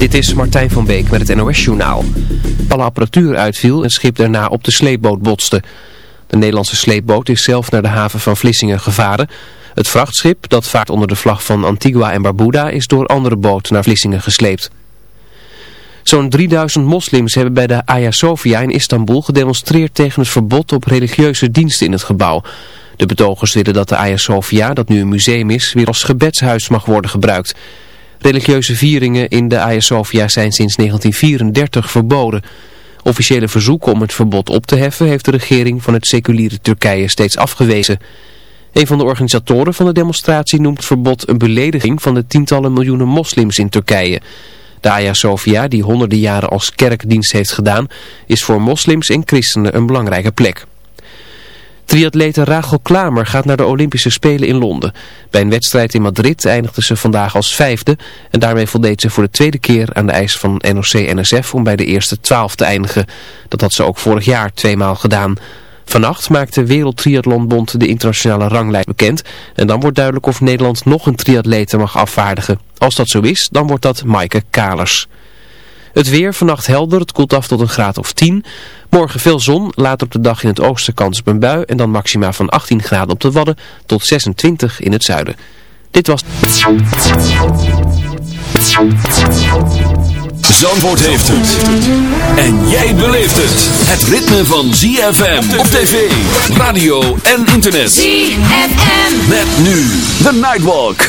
Dit is Martijn van Beek met het NOS-journaal. Alle apparatuur uitviel en schip daarna op de sleepboot botste. De Nederlandse sleepboot is zelf naar de haven van Vlissingen gevaren. Het vrachtschip, dat vaart onder de vlag van Antigua en Barbuda, is door andere boten naar Vlissingen gesleept. Zo'n 3000 moslims hebben bij de Hagia Sophia in Istanbul gedemonstreerd tegen het verbod op religieuze diensten in het gebouw. De betogers willen dat de Hagia Sophia, dat nu een museum is, weer als gebedshuis mag worden gebruikt. Religieuze vieringen in de Hagia Sophia zijn sinds 1934 verboden. Officiële verzoeken om het verbod op te heffen heeft de regering van het seculiere Turkije steeds afgewezen. Een van de organisatoren van de demonstratie noemt het verbod een belediging van de tientallen miljoenen moslims in Turkije. De Hagia Sophia, die honderden jaren als kerkdienst heeft gedaan, is voor moslims en christenen een belangrijke plek. Triatlete Rachel Klamer gaat naar de Olympische Spelen in Londen. Bij een wedstrijd in Madrid eindigde ze vandaag als vijfde en daarmee voldeed ze voor de tweede keer aan de eis van NOC-NSF om bij de eerste twaalf te eindigen. Dat had ze ook vorig jaar tweemaal gedaan. Vannacht maakt de Wereld Triathlonbond de internationale ranglijst bekend en dan wordt duidelijk of Nederland nog een triatlete mag afvaardigen. Als dat zo is, dan wordt dat Maaike Kalers. Het weer vannacht helder, het koelt af tot een graad of 10. Morgen veel zon, later op de dag in het oosten kans op een bui en dan maxima van 18 graden op de Wadden tot 26 in het zuiden. Dit was... Zandvoort heeft het. En jij beleeft het. Het ritme van ZFM op tv, radio en internet. ZFM. Met nu The Nightwalk.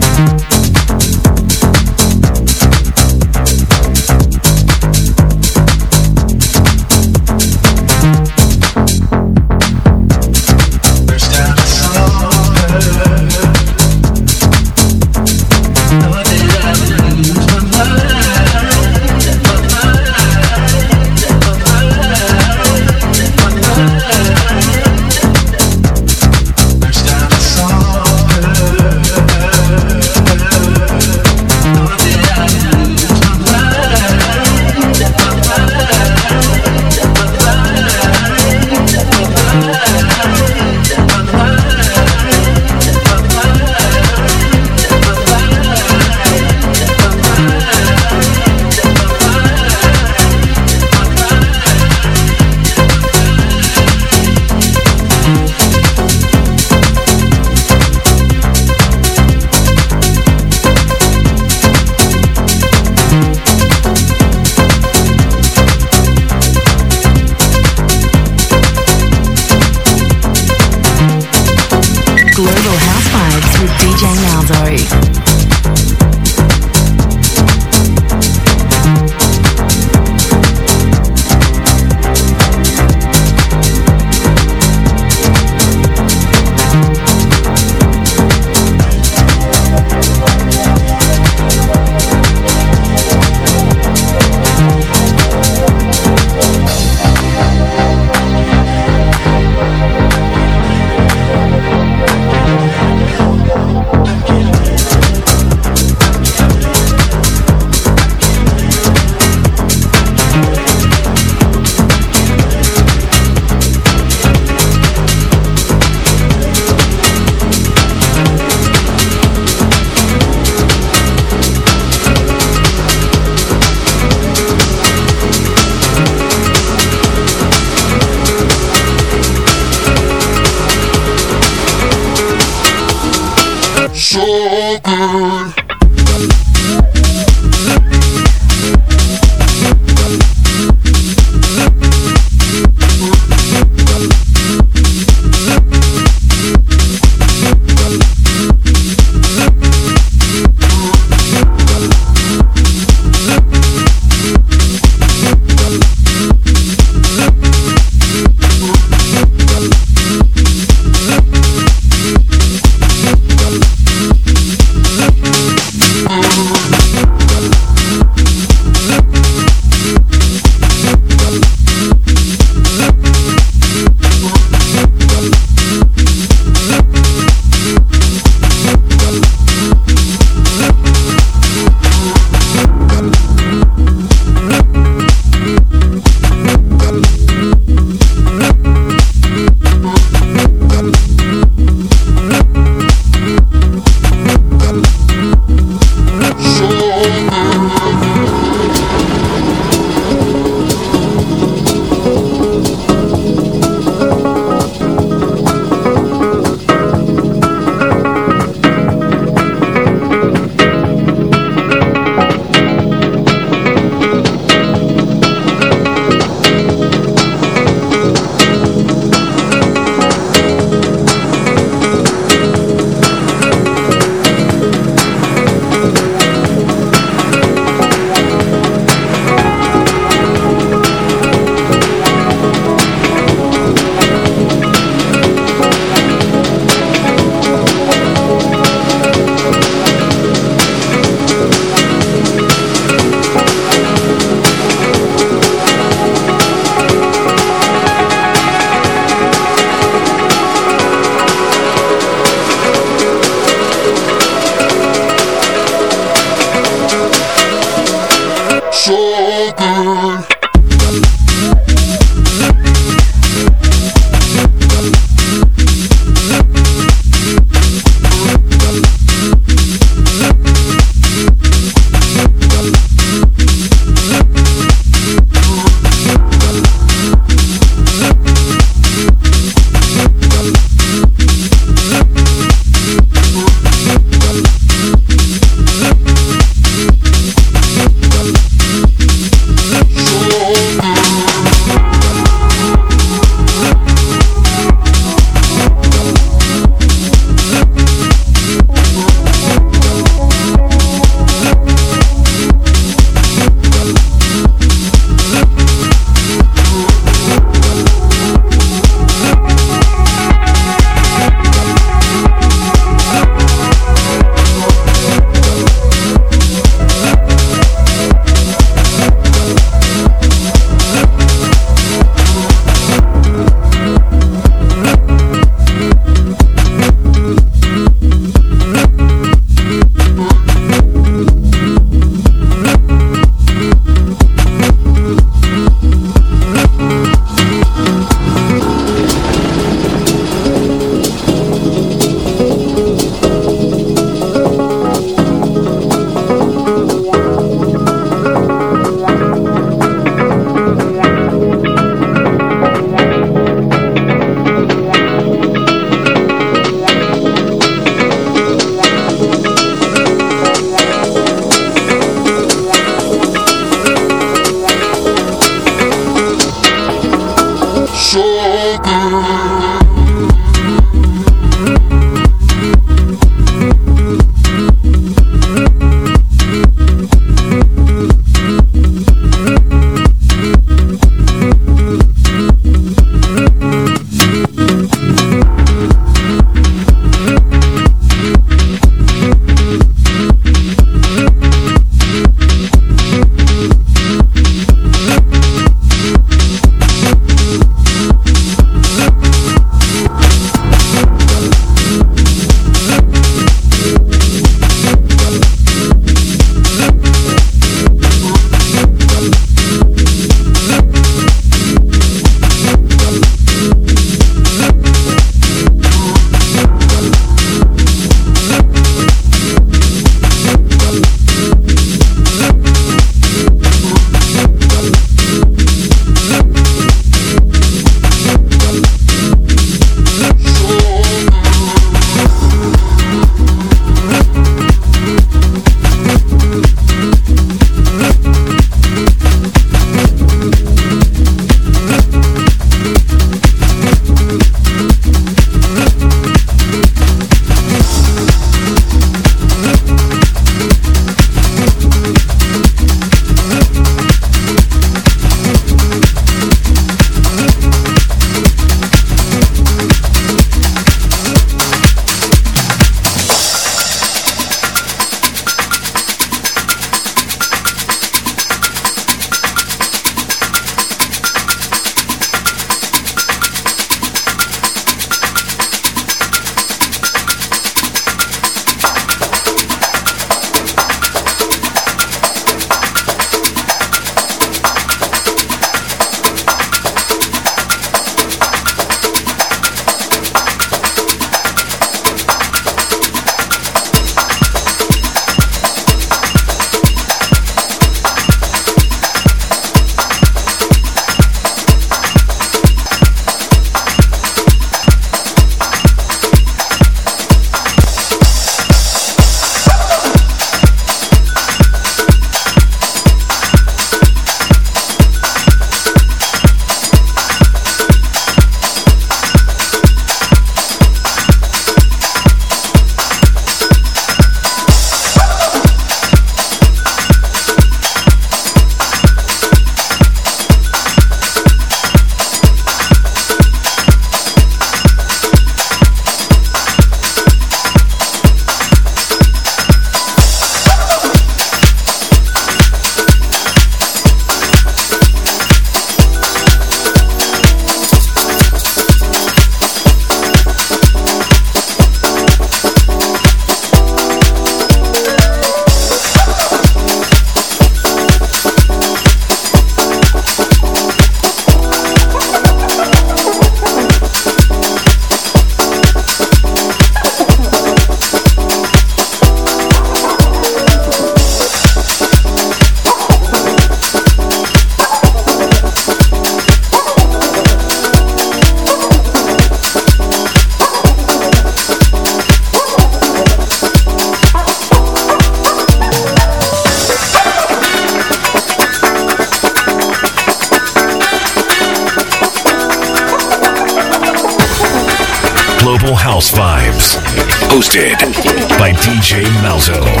DJ Malzo.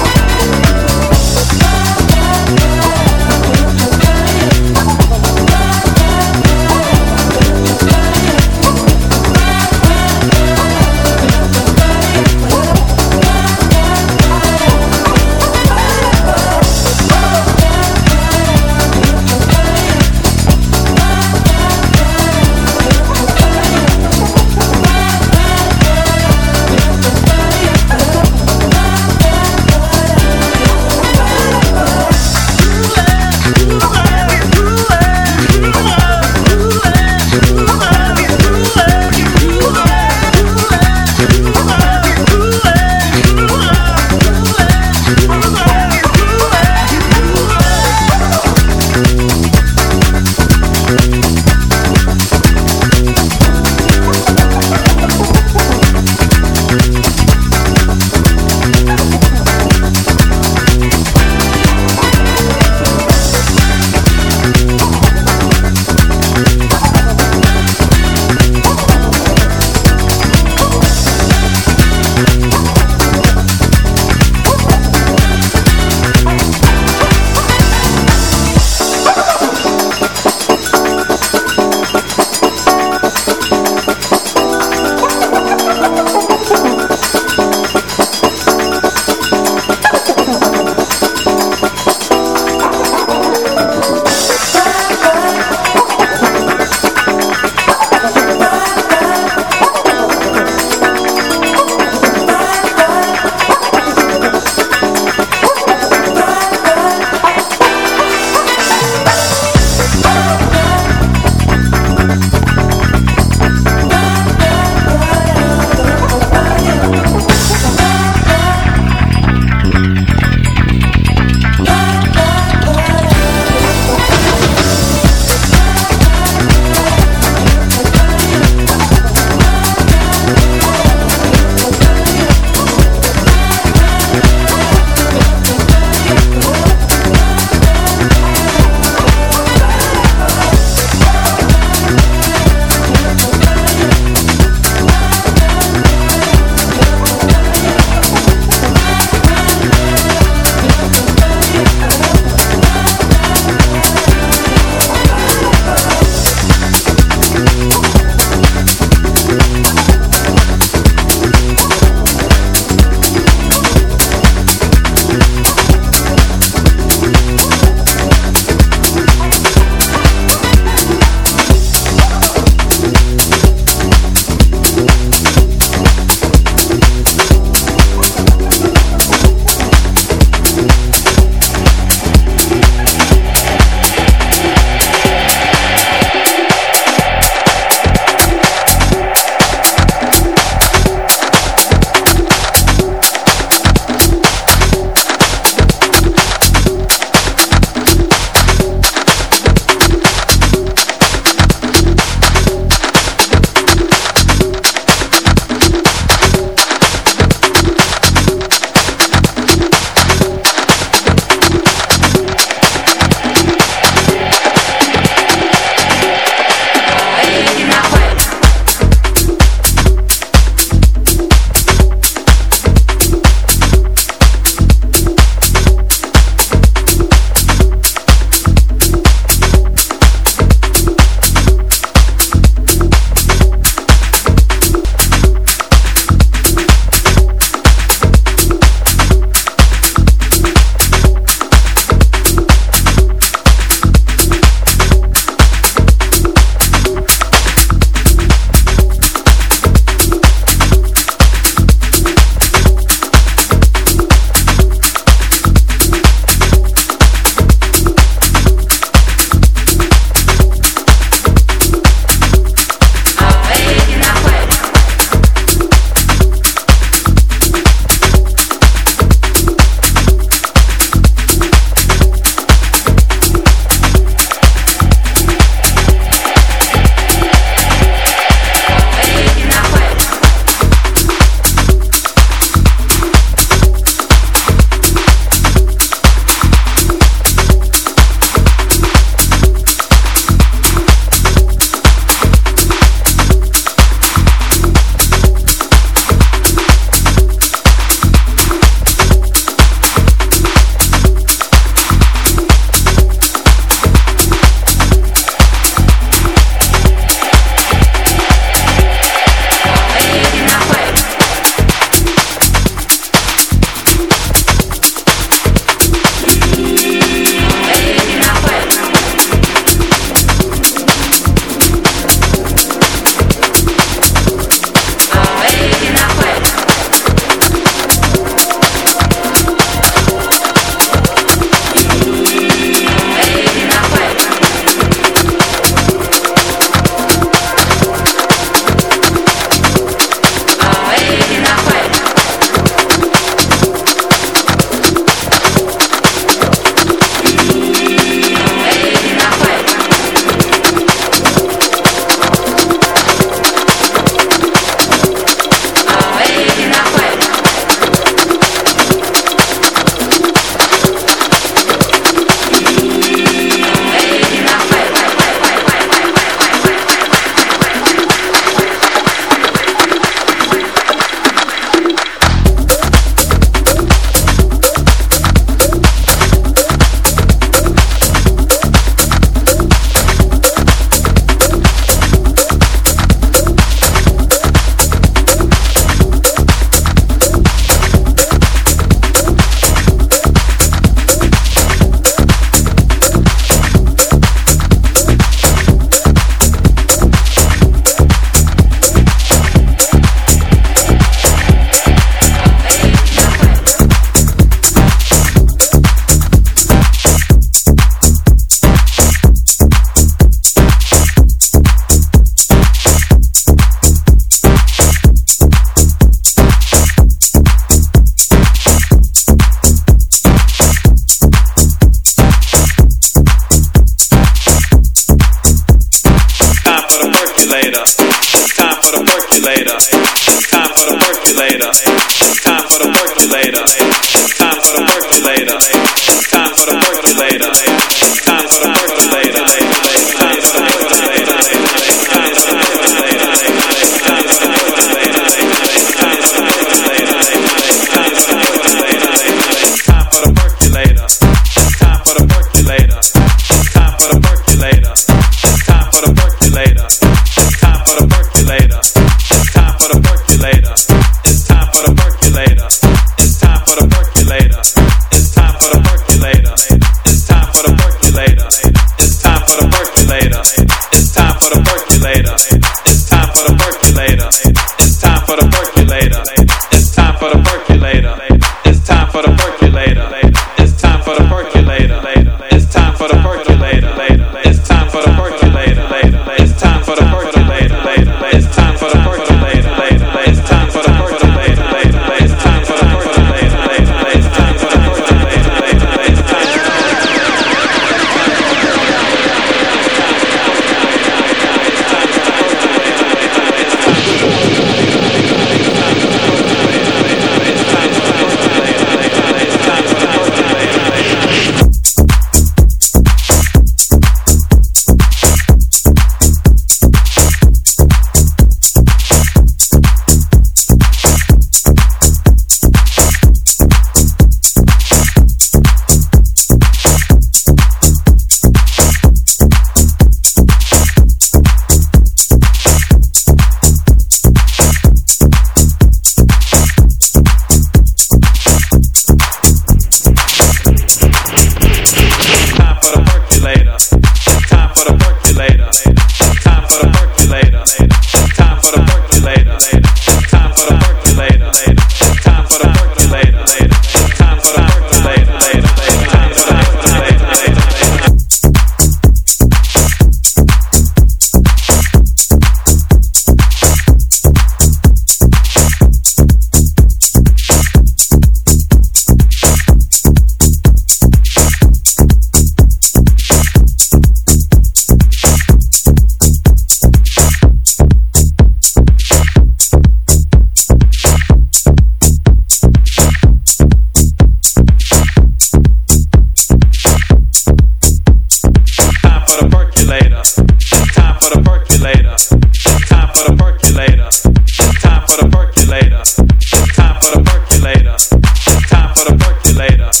later.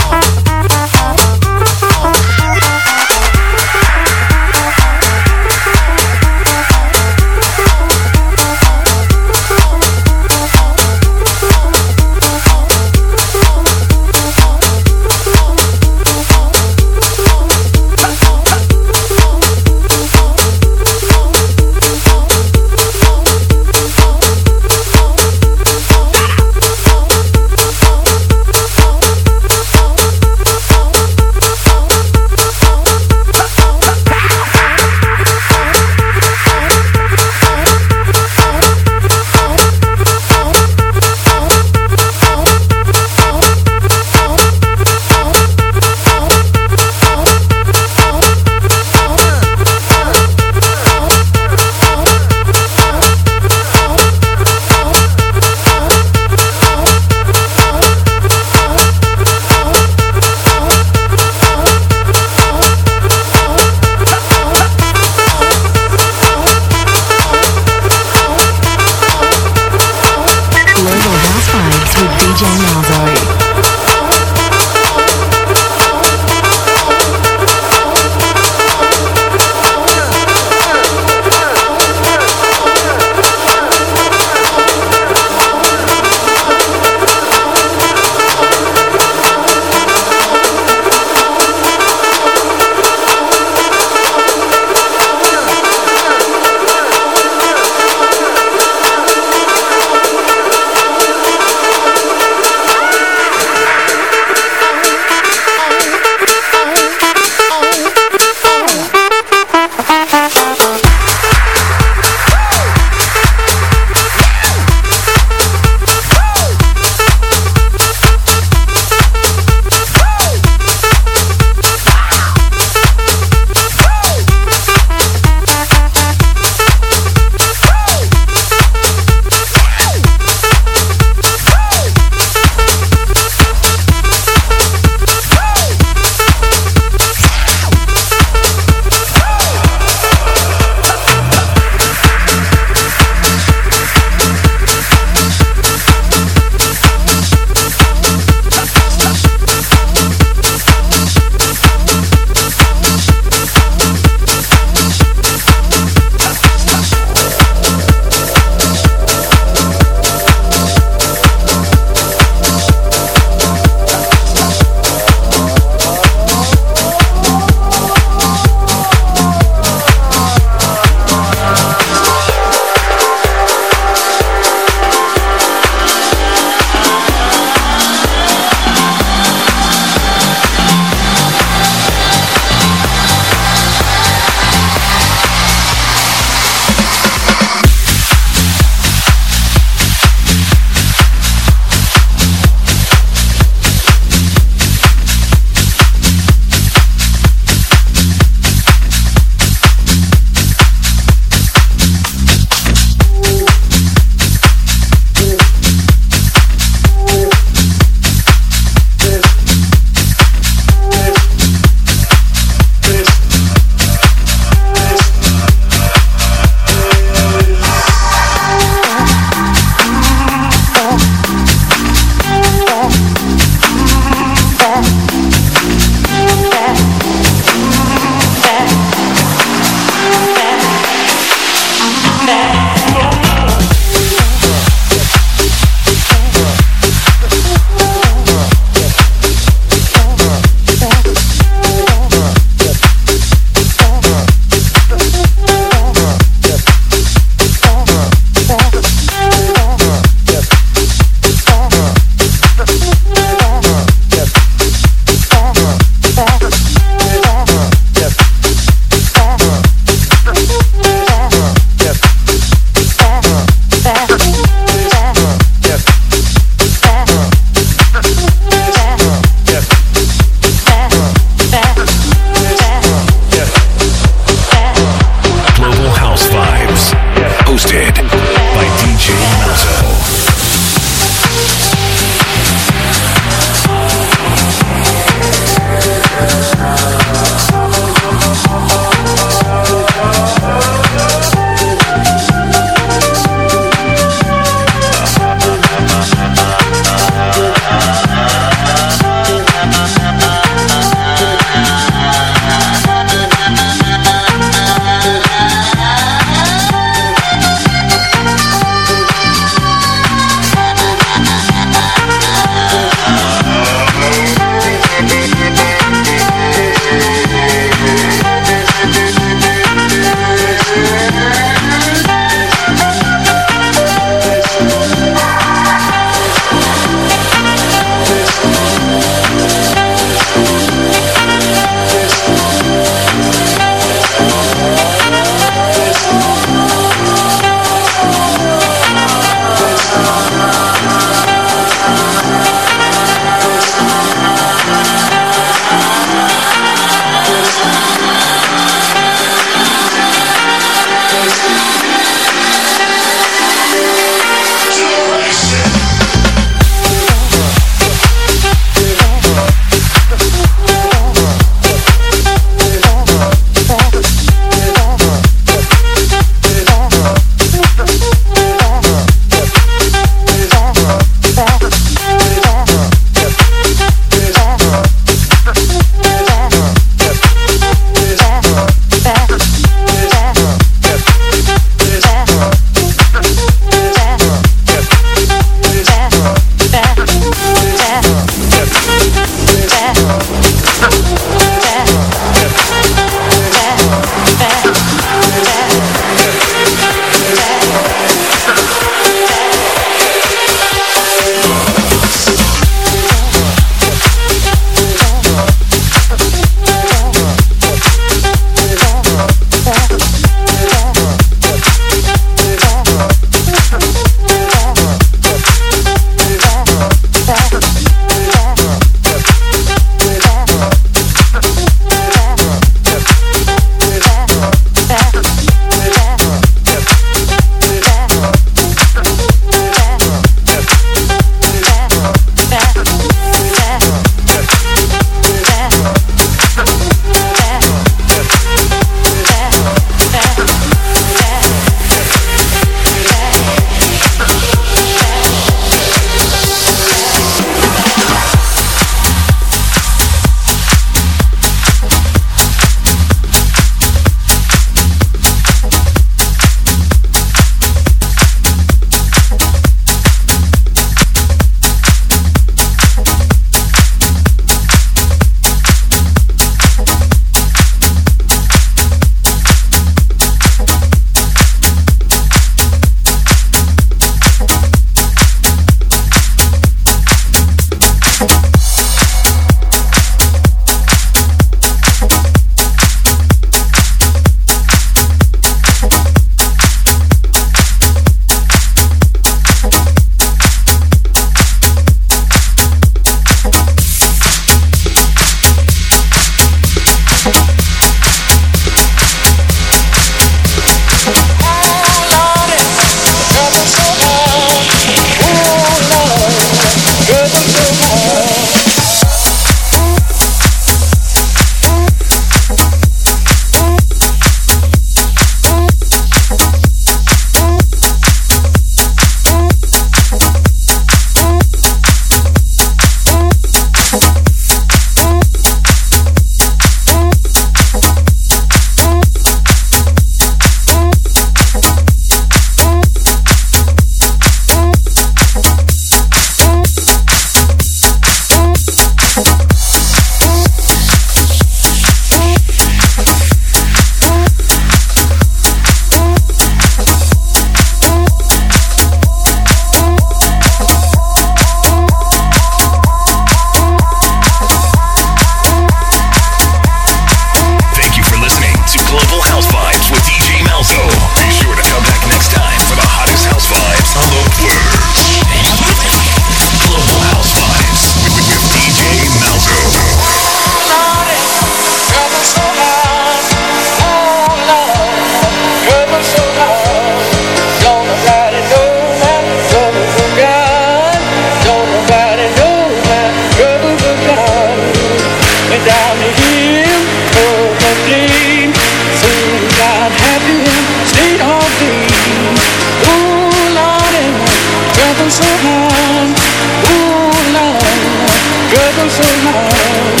Girl, don't say no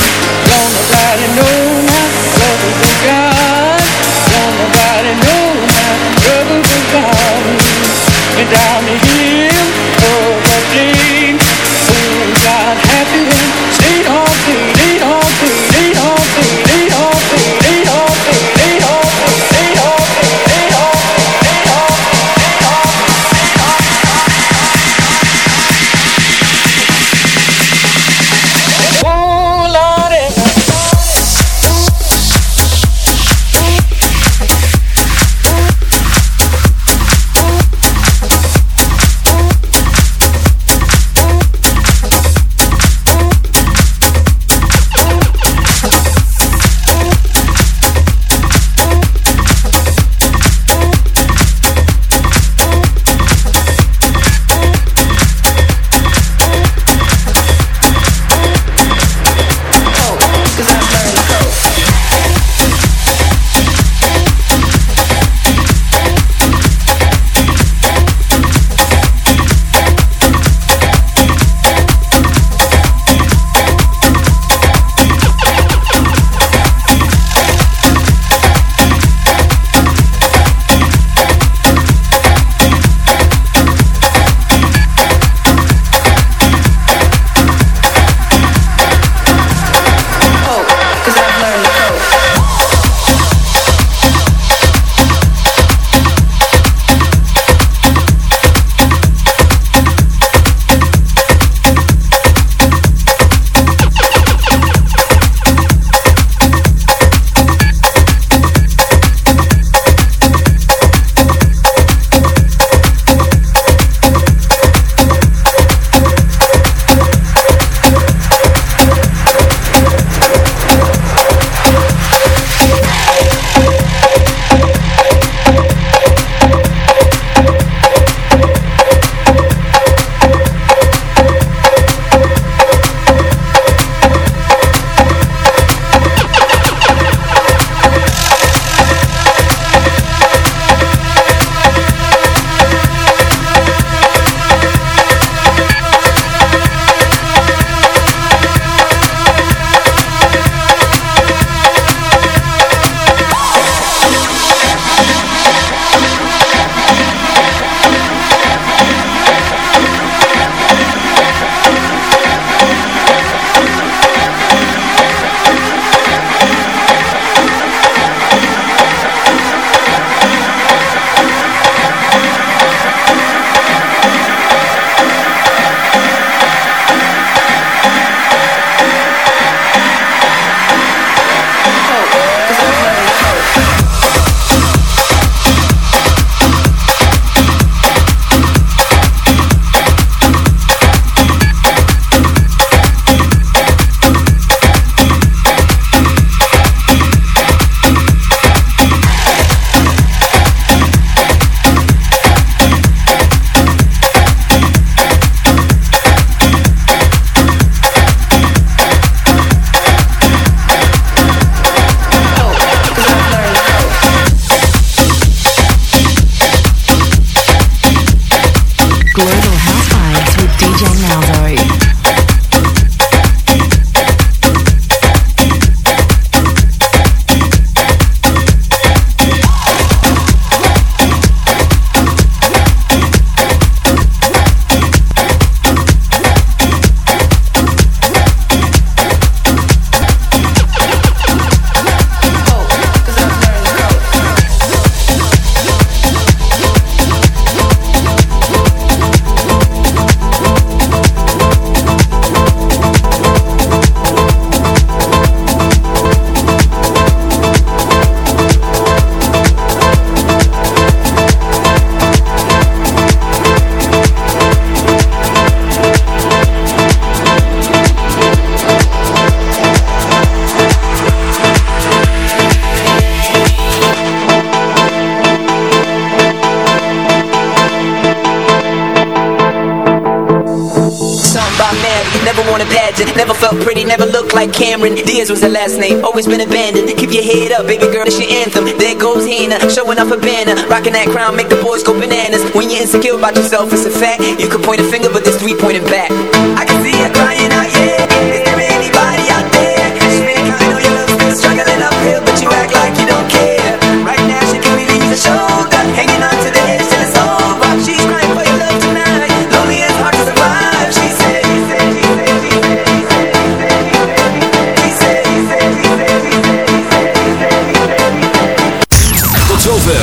Diaz was her last name, always been abandoned. Keep your head up, baby girl, it's your anthem. There goes Hannah, showing off her banner. Rocking that crown, make the boys go bananas. When you're insecure about yourself, it's a fact. You can point a finger, but there's three pointing back.